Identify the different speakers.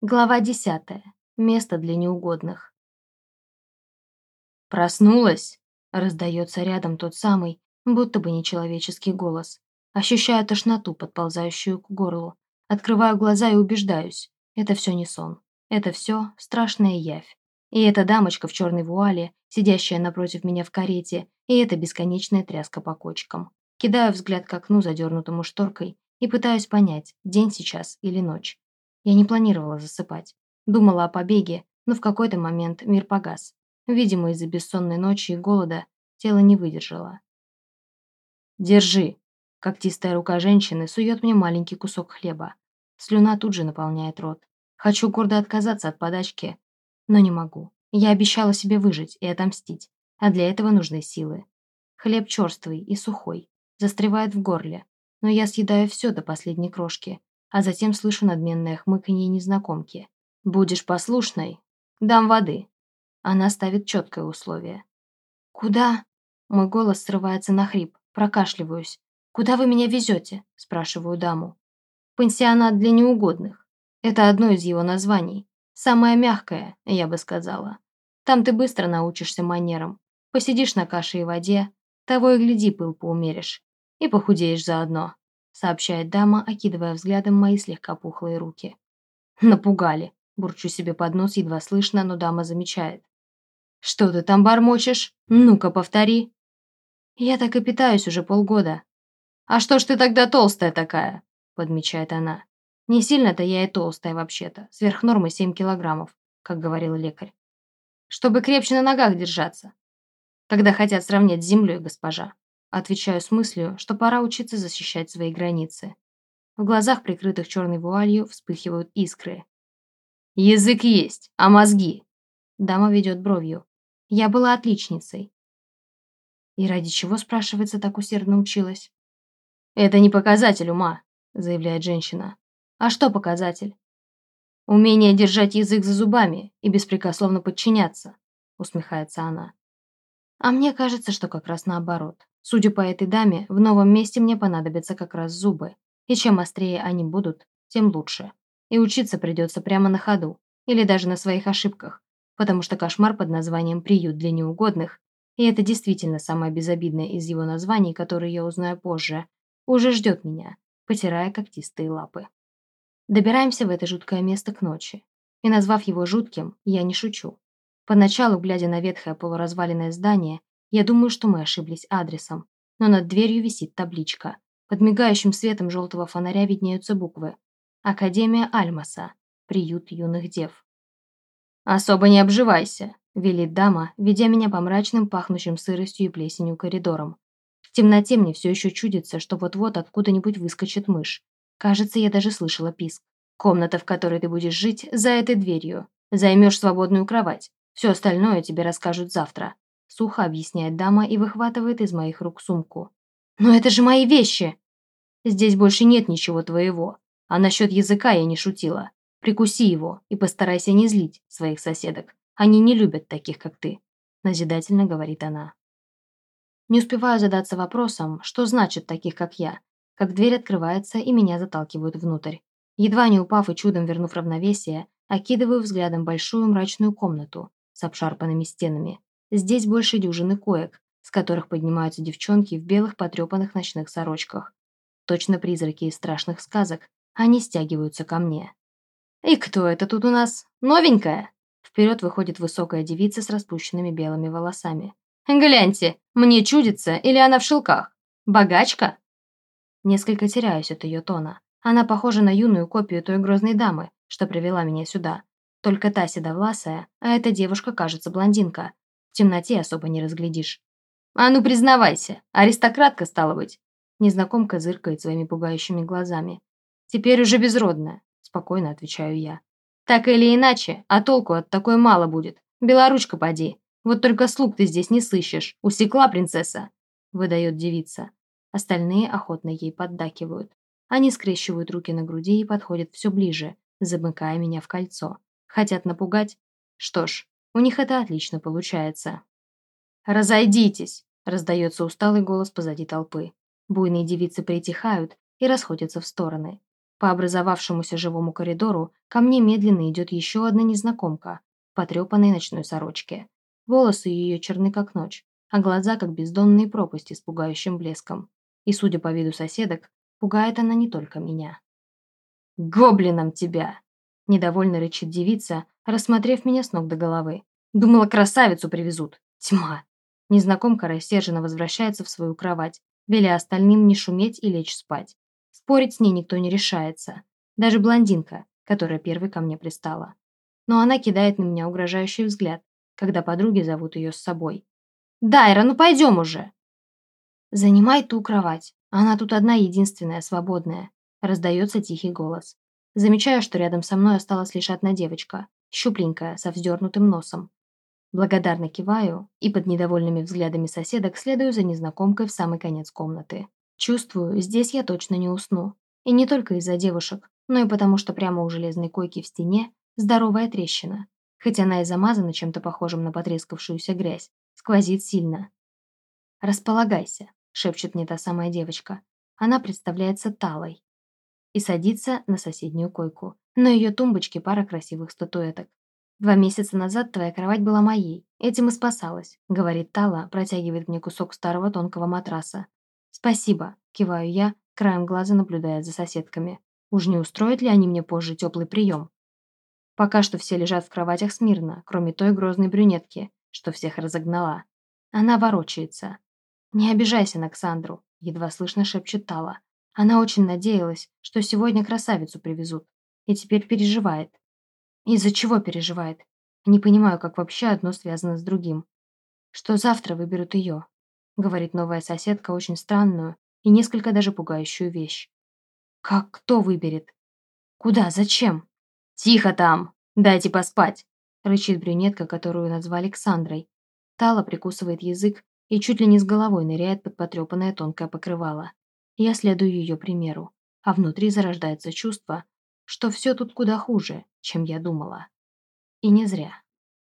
Speaker 1: Глава десятая. Место для неугодных. «Проснулась?» – раздается рядом тот самый, будто бы нечеловеческий голос. Ощущаю тошноту, подползающую к горлу. Открываю глаза и убеждаюсь. Это все не сон. Это все страшная явь. И эта дамочка в черной вуале, сидящая напротив меня в карете, и эта бесконечная тряска по кочкам. Кидаю взгляд к окну, задернутому шторкой, и пытаюсь понять, день сейчас или ночь. Я не планировала засыпать. Думала о побеге, но в какой-то момент мир погас. Видимо, из-за бессонной ночи и голода тело не выдержало. «Держи!» Когтистая рука женщины сует мне маленький кусок хлеба. Слюна тут же наполняет рот. Хочу гордо отказаться от подачки, но не могу. Я обещала себе выжить и отомстить, а для этого нужны силы. Хлеб черствый и сухой, застревает в горле, но я съедаю все до последней крошки, а затем слышу надменное хмыканье незнакомки. «Будешь послушной? Дам воды». Она ставит четкое условие. «Куда?» Мой голос срывается на хрип, прокашливаюсь. «Куда вы меня везете?» – спрашиваю даму. «Пансионат для неугодных. Это одно из его названий. Самое мягкое, я бы сказала. Там ты быстро научишься манерам. Посидишь на каше и воде, того и гляди пыл поумеришь. И похудеешь заодно сообщает дама, окидывая взглядом мои слегка пухлые руки. Напугали. Бурчу себе под нос, едва слышно, но дама замечает. «Что ты там бормочешь? Ну-ка, повтори». «Я так и питаюсь уже полгода». «А что ж ты тогда толстая такая?» подмечает она. «Не сильно-то я и толстая вообще-то, сверх нормы 7 килограммов, как говорил лекарь. Чтобы крепче на ногах держаться, когда хотят сравнять с землей, госпожа». Отвечаю с мыслью, что пора учиться защищать свои границы. В глазах, прикрытых черной вуалью, вспыхивают искры. «Язык есть, а мозги?» Дама ведет бровью. «Я была отличницей». И ради чего, спрашивается, так усердно училась? «Это не показатель ума», заявляет женщина. «А что показатель?» «Умение держать язык за зубами и беспрекословно подчиняться», усмехается она. А мне кажется, что как раз наоборот. Судя по этой даме, в новом месте мне понадобятся как раз зубы. И чем острее они будут, тем лучше. И учиться придется прямо на ходу, или даже на своих ошибках, потому что кошмар под названием «Приют для неугодных» и это действительно самое безобидное из его названий, которое я узнаю позже, уже ждет меня, потирая когтистые лапы. Добираемся в это жуткое место к ночи. И назвав его жутким, я не шучу. Поначалу, глядя на ветхое полуразваленное здание, я думаю, что мы ошиблись адресом, но над дверью висит табличка. Под мигающим светом желтого фонаря виднеются буквы. Академия Альмаса. Приют юных дев. «Особо не обживайся», – велит дама, ведя меня по мрачным, пахнущим сыростью и плесенью коридорам. В темноте мне все еще чудится, что вот-вот откуда-нибудь выскочит мышь. Кажется, я даже слышала писк. Комната, в которой ты будешь жить, за этой дверью. Займешь свободную кровать. Все остальное тебе расскажут завтра. Сухо объясняет дама и выхватывает из моих рук сумку. «Но это же мои вещи!» «Здесь больше нет ничего твоего. А насчет языка я не шутила. Прикуси его и постарайся не злить своих соседок. Они не любят таких, как ты», – назидательно говорит она. Не успеваю задаться вопросом, что значит таких, как я, как дверь открывается и меня заталкивают внутрь. Едва не упав и чудом вернув равновесие, окидываю взглядом большую мрачную комнату с обшарпанными стенами, Здесь больше дюжины коек, с которых поднимаются девчонки в белых потрепанных ночных сорочках. Точно призраки из страшных сказок, они стягиваются ко мне. «И кто это тут у нас? Новенькая?» Вперед выходит высокая девица с распущенными белыми волосами. «Гляньте, мне чудится, или она в шелках? Богачка?» Несколько теряюсь от ее тона. Она похожа на юную копию той грозной дамы, что привела меня сюда. Только та седовласая, а эта девушка кажется блондинка, темноте особо не разглядишь. «А ну, признавайся, аристократка стала быть!» Незнакомка зыркает своими пугающими глазами. «Теперь уже безродная», – спокойно отвечаю я. «Так или иначе, а толку от такой мало будет. Белоручка поди. Вот только слуг ты здесь не сыщешь. Усекла принцесса!» – выдает девица. Остальные охотно ей поддакивают. Они скрещивают руки на груди и подходят все ближе, замыкая меня в кольцо. Хотят напугать? Что ж, у них это отлично получается. «Разойдитесь!» – раздается усталый голос позади толпы. Буйные девицы притихают и расходятся в стороны. По образовавшемуся живому коридору ко мне медленно идет еще одна незнакомка в потрепанной ночной сорочке. Волосы ее черны как ночь, а глаза как бездонные пропасти с пугающим блеском. И, судя по виду соседок, пугает она не только меня. «Гоблином тебя!» – недовольно рычит девица, рассмотрев меня с ног до головы. «Думала, красавицу привезут. Тьма!» Незнакомка рассерженно возвращается в свою кровать, веля остальным не шуметь и лечь спать. Спорить с ней никто не решается. Даже блондинка, которая первой ко мне пристала. Но она кидает на меня угрожающий взгляд, когда подруги зовут ее с собой. «Дайра, ну пойдем уже!» «Занимай ту кровать. Она тут одна единственная, свободная», – раздается тихий голос. Замечаю, что рядом со мной осталась лишь одна девочка, щупленькая, со вздернутым носом. Благодарно киваю и под недовольными взглядами соседок следую за незнакомкой в самый конец комнаты. Чувствую, здесь я точно не усну. И не только из-за девушек, но и потому, что прямо у железной койки в стене здоровая трещина. Хоть она и замазана чем-то похожим на потрескавшуюся грязь, сквозит сильно. «Располагайся», — шепчет мне та самая девочка. Она представляется Талой. И садится на соседнюю койку. На ее тумбочке пара красивых статуэток. «Два месяца назад твоя кровать была моей. Этим и спасалась», — говорит Тала, протягивает мне кусок старого тонкого матраса. «Спасибо», — киваю я, краем глаза наблюдая за соседками. «Уж не устроят ли они мне позже теплый прием?» Пока что все лежат в кроватях смирно, кроме той грозной брюнетки, что всех разогнала. Она ворочается. «Не обижайся на Ксандру», — едва слышно шепчет Тала. Она очень надеялась, что сегодня красавицу привезут, и теперь переживает. Из-за чего переживает? Не понимаю, как вообще одно связано с другим. Что завтра выберут ее, говорит новая соседка очень странную и несколько даже пугающую вещь. Как кто выберет? Куда? Зачем? Тихо там! Дайте поспать! Рычит брюнетка, которую назвали Александрой. Тала прикусывает язык и чуть ли не с головой ныряет под потрепанное тонкое покрывало. Я следую ее примеру, а внутри зарождается чувство, что все тут куда хуже, чем я думала. И не зря.